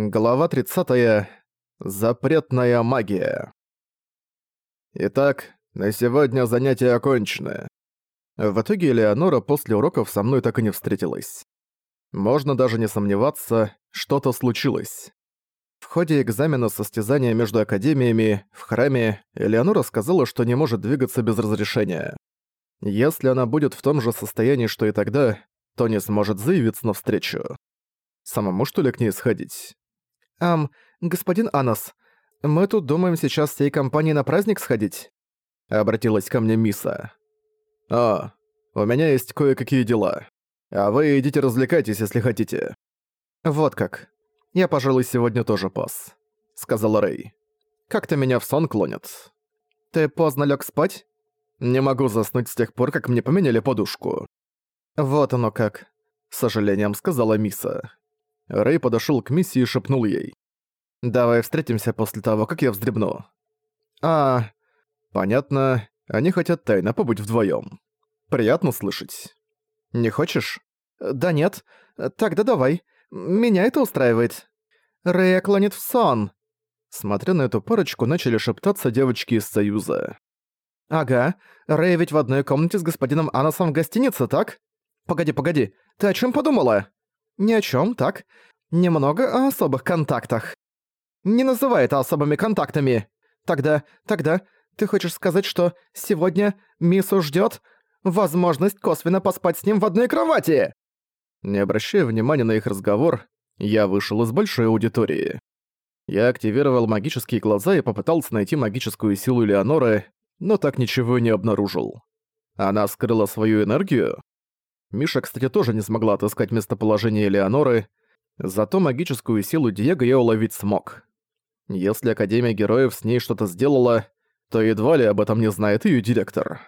Глава 30. Запретная магия. Итак, на сегодня занятия окончены. В итоге Элеонора после уроков со мной так и не встретилась. Можно даже не сомневаться, что-то случилось. В ходе экзамена состязания между академиями в храме Элеонора сказала, что не может двигаться без разрешения. Если она будет в том же состоянии, что и тогда, то не сможет заявиться навстречу. Самому что ли к ней сходить? «Ам, господин Анас, мы тут думаем сейчас всей компанией на праздник сходить?» Обратилась ко мне Миса. «А, у меня есть кое-какие дела. А вы идите развлекайтесь, если хотите». «Вот как. Я, пожалуй, сегодня тоже пас», — сказала Рэй. «Как-то меня в сон клонит». «Ты поздно лег спать?» «Не могу заснуть с тех пор, как мне поменяли подушку». «Вот оно как», — с сожалением сказала Миса. Рэй подошёл к Мисси и шепнул ей. «Давай встретимся после того, как я вздремну». «А, понятно, они хотят тайно побыть вдвоём. Приятно слышать. Не хочешь?» «Да нет. Тогда давай. Меня это устраивает». Рэй клонит в сон. Смотря на эту парочку, начали шептаться девочки из Союза. «Ага, Рэй ведь в одной комнате с господином Анасом в гостинице, так? Погоди, погоди, ты о чем подумала?» «Ни о чем, так? Немного о особых контактах». «Не называй это особыми контактами!» «Тогда, тогда, ты хочешь сказать, что сегодня Мису ждёт возможность косвенно поспать с ним в одной кровати?» Не обращая внимания на их разговор, я вышел из большой аудитории. Я активировал магические глаза и попытался найти магическую силу Леоноры, но так ничего не обнаружил. Она скрыла свою энергию? Миша, кстати, тоже не смогла отыскать местоположение Леоноры, зато магическую силу Диего я уловить смог. Если Академия Героев с ней что-то сделала, то едва ли об этом не знает ее директор.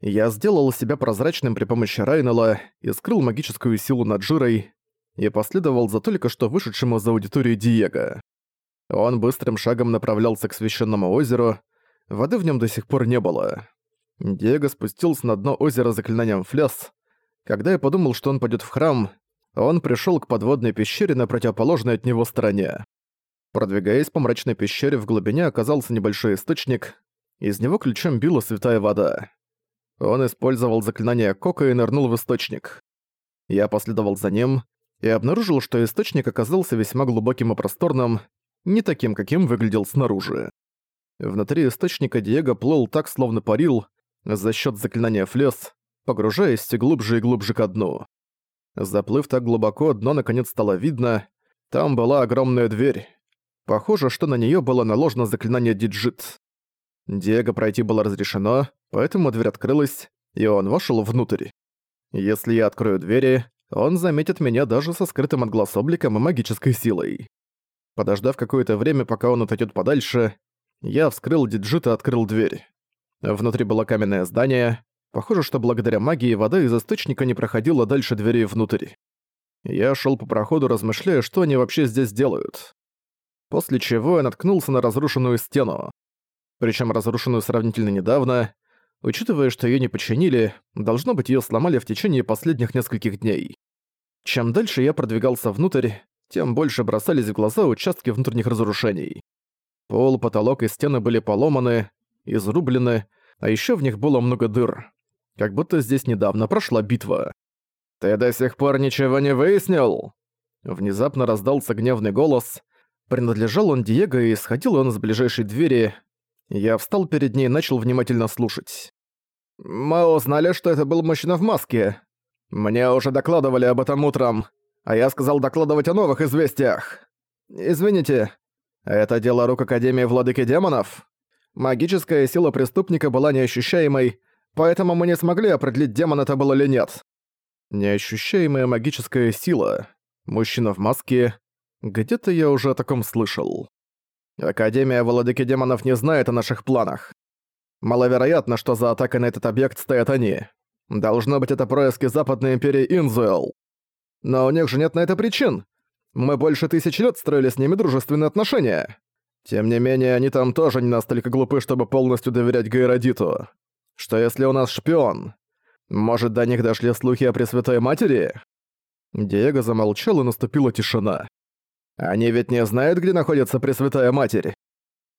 Я сделал себя прозрачным при помощи Райнела и скрыл магическую силу над Жирой и последовал за только что вышедшему за аудиторию Диего. Он быстрым шагом направлялся к священному озеру, воды в нем до сих пор не было. Диего спустился на дно озера заклинанием фляс, когда я подумал, что он пойдет в храм, он пришел к подводной пещере на противоположной от него стороне. Продвигаясь по мрачной пещере, в глубине оказался небольшой источник, из него ключом била святая вода. Он использовал заклинание Кока и нырнул в источник. Я последовал за ним и обнаружил, что источник оказался весьма глубоким и просторным, не таким, каким выглядел снаружи. Внутри источника Диего плыл так, словно парил, за счет заклинания флес, погружаясь глубже и глубже ко дну. Заплыв так глубоко, дно наконец стало видно. Там была огромная дверь. Похоже, что на нее было наложено заклинание диджит. Диего пройти было разрешено, поэтому дверь открылась, и он вошел внутрь. Если я открою двери, он заметит меня даже со скрытым от глаз обликом и магической силой. Подождав какое-то время, пока он отойдет подальше, я вскрыл диджит и открыл дверь. Внутри было каменное здание, Похоже, что благодаря магии вода из источника не проходила дальше двери внутрь. Я шел по проходу, размышляя, что они вообще здесь делают. После чего я наткнулся на разрушенную стену. Причем разрушенную сравнительно недавно. Учитывая, что ее не починили, должно быть, ее сломали в течение последних нескольких дней. Чем дальше я продвигался внутрь, тем больше бросались в глаза участки внутренних разрушений. Пол, потолок и стены были поломаны, изрублены, а еще в них было много дыр. Как будто здесь недавно прошла битва. «Ты до сих пор ничего не выяснил?» Внезапно раздался гневный голос. Принадлежал он Диего и исходил он из ближайшей двери. Я встал перед ней и начал внимательно слушать. «Мы узнали, что это был мужчина в маске. Мне уже докладывали об этом утром, а я сказал докладывать о новых известиях. Извините, это дело рук Академии Владыки Демонов? Магическая сила преступника была неощущаемой, Поэтому мы не смогли определить, демон это был или нет. Неощущаемая магическая сила. Мужчина в маске. Где-то я уже о таком слышал. Академия Владыки Демонов не знает о наших планах. Маловероятно, что за атакой на этот объект стоят они. Должно быть, это происки Западной Империи Инзуэл. Но у них же нет на это причин. Мы больше тысяч лет строили с ними дружественные отношения. Тем не менее, они там тоже не настолько глупы, чтобы полностью доверять Гайродиту. Что если у нас шпион? Может, до них дошли слухи о Пресвятой Матери?» Диего замолчал, и наступила тишина. Они ведь не знают, где находится Пресвятая Матерь.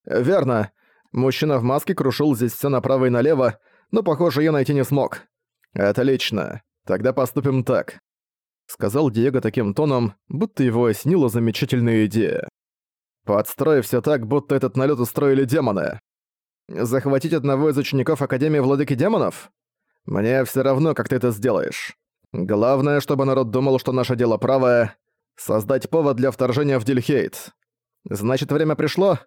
Верно. Мужчина в маске крушил здесь все направо и налево, но, похоже, я найти не смог. Отлично. Тогда поступим так. Сказал Диего таким тоном, будто его осенила замечательная идея. Подстрой все так, будто этот налет устроили демоны. Захватить одного из учеников Академии Владыки Демонов? Мне все равно, как ты это сделаешь. Главное, чтобы народ думал, что наше дело правое. Создать повод для вторжения в Дильхейт. Значит, время пришло?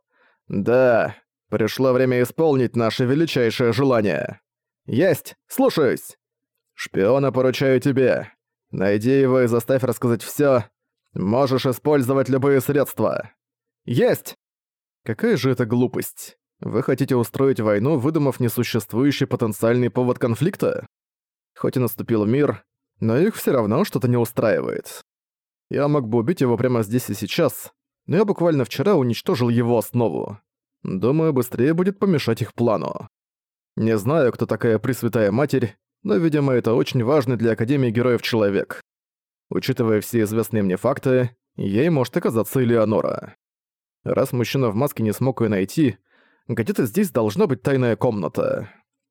Да, пришло время исполнить наше величайшее желание. Есть, слушаюсь. Шпиона поручаю тебе. Найди его и заставь рассказать всё. Можешь использовать любые средства. Есть! Какая же это глупость. Вы хотите устроить войну, выдумав несуществующий потенциальный повод конфликта? Хоть и наступил мир, но их все равно что-то не устраивает. Я мог бы убить его прямо здесь и сейчас, но я буквально вчера уничтожил его основу. Думаю, быстрее будет помешать их плану. Не знаю, кто такая Пресвятая Матерь, но, видимо, это очень важный для Академии Героев человек. Учитывая все известные мне факты, ей может оказаться Элеонора. Раз мужчина в маске не смог ее найти, где-то здесь должна быть тайная комната.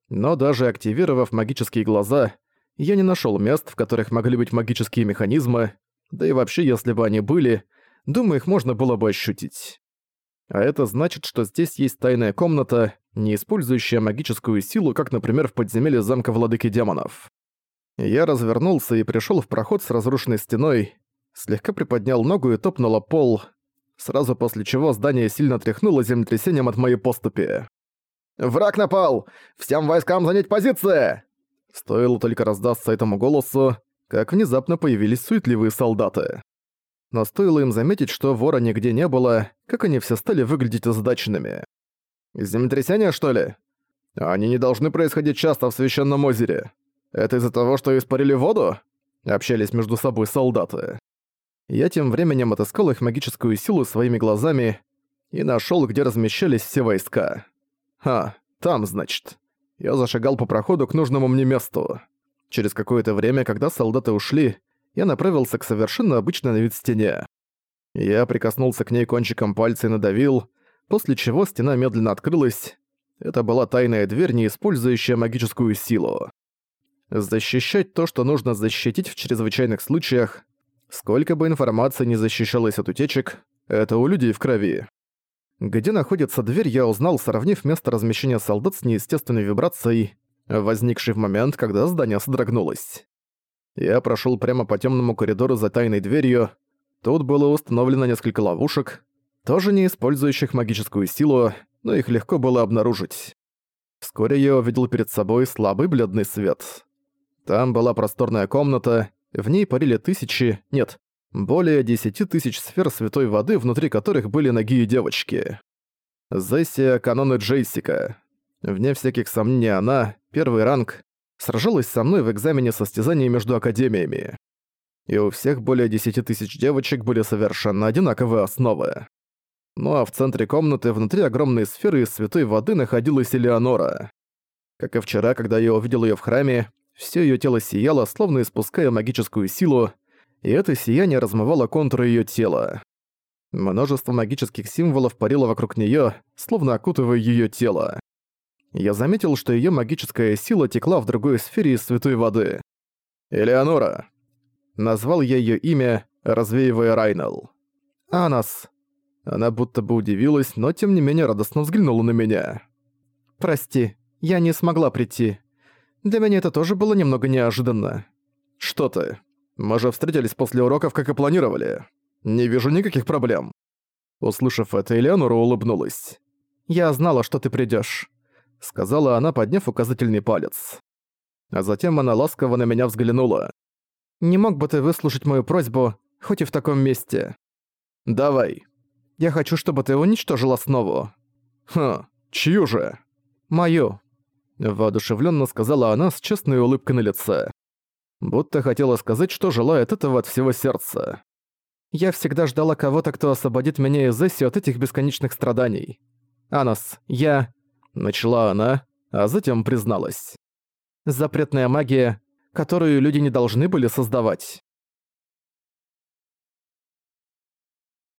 Но даже активировав магические глаза, я не нашёл мест, в которых могли быть магические механизмы, да и вообще, если бы они были, думаю, их можно было бы ощутить. А это значит, что здесь есть тайная комната, не использующая магическую силу, как, например, в подземелье замка Владыки Демонов. Я развернулся и пришёл в проход с разрушенной стеной, слегка приподнял ногу и топнула пол, сразу после чего здание сильно тряхнуло землетрясением от моей поступи. «Враг напал! Всем войскам занять позиции!» Стоило только раздаться этому голосу, как внезапно появились суетливые солдаты. Но стоило им заметить, что вора нигде не было, как они все стали выглядеть озадаченными. «Землетрясение, что ли? Они не должны происходить часто в Священном озере. Это из-за того, что испарили воду?» Общались между собой солдаты. Я тем временем отыскал их магическую силу своими глазами и нашёл, где размещались все войска. А, там, значит. Я зашагал по проходу к нужному мне месту. Через какое-то время, когда солдаты ушли, я направился к совершенно обычной на вид стене. Я прикоснулся к ней кончиком пальца и надавил, после чего стена медленно открылась. Это была тайная дверь, не использующая магическую силу. Защищать то, что нужно защитить в чрезвычайных случаях, Сколько бы информации не защищалось от утечек, это у людей в крови. Где находится дверь, я узнал, сравнив место размещения солдат с неестественной вибрацией, возникшей в момент, когда здание содрогнулось. Я прошел прямо по темному коридору за тайной дверью. Тут было установлено несколько ловушек, тоже не использующих магическую силу, но их легко было обнаружить. Вскоре я увидел перед собой слабый бледный свет. Там была просторная комната, в ней парили тысячи, нет, более десяти тысяч сфер святой воды, внутри которых были ноги и девочки. Зессия Каноны Джейсика. Вне всяких сомнений она, первый ранг, сражалась со мной в экзамене состязаний между академиями. И у всех более десяти тысяч девочек были совершенно одинаковые основы. Ну а в центре комнаты, внутри огромной сферы из святой воды, находилась Элеонора. Как и вчера, когда я увидел ее в храме, все ее тело сияло, словно испуская магическую силу, и это сияние размывало контуры ее тела. Множество магических символов парило вокруг нее, словно окутывая ее тело. Я заметил, что ее магическая сила текла в другой сфере из святой воды. «Элеонора!» Назвал я ее имя, развеивая Райнел. «Анас». Она будто бы удивилась, но тем не менее радостно взглянула на меня. «Прости, я не смогла прийти. Для меня это тоже было немного неожиданно. Что ты? Мы же встретились после уроков, как и планировали. Не вижу никаких проблем. Услышав это, Элеонора улыбнулась. «Я знала, что ты придёшь», — сказала она, подняв указательный палец. А затем она ласково на меня взглянула. «Не мог бы ты выслушать мою просьбу, хоть и в таком месте?» «Давай. Я хочу, чтобы ты уничтожил основу». «Хм, чью же?» «Мою», воодушевленно сказала она с честной улыбкой на лице. Будто хотела сказать, что желает этого от всего сердца. «Я всегда ждала кого-то, кто освободит меня из Эсси от этих бесконечных страданий. Анос, я...» Начала она, а затем призналась. «Запретная магия, которую люди не должны были создавать».